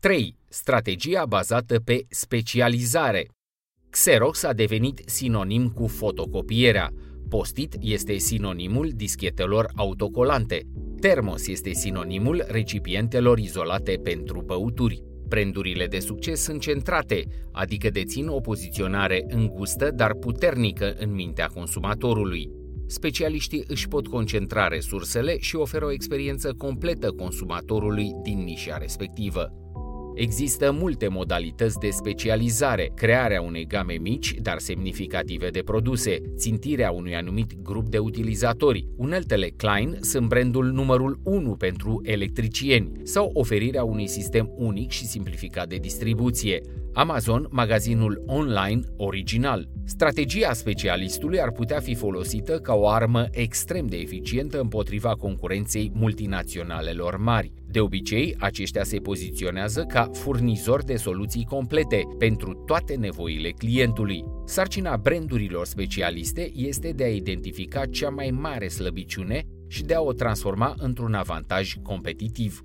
3. Strategia bazată pe specializare. Xerox a devenit sinonim cu fotocopierea. Postit este sinonimul dischetelor autocolante. Termos este sinonimul recipientelor izolate pentru băuturi. Brandurile de succes sunt centrate, adică dețin o poziționare îngustă, dar puternică în mintea consumatorului. Specialiștii își pot concentra resursele și oferă o experiență completă consumatorului din nișa respectivă. Există multe modalități de specializare, crearea unei game mici, dar semnificative de produse, țintirea unui anumit grup de utilizatori. Uneltele Klein sunt brandul numărul 1 pentru electricieni sau oferirea unui sistem unic și simplificat de distribuție. Amazon, magazinul online original. Strategia specialistului ar putea fi folosită ca o armă extrem de eficientă împotriva concurenței multinaționalelor mari. De obicei, aceștia se poziționează ca furnizor de soluții complete pentru toate nevoile clientului. Sarcina brandurilor specialiste este de a identifica cea mai mare slăbiciune și de a o transforma într-un avantaj competitiv.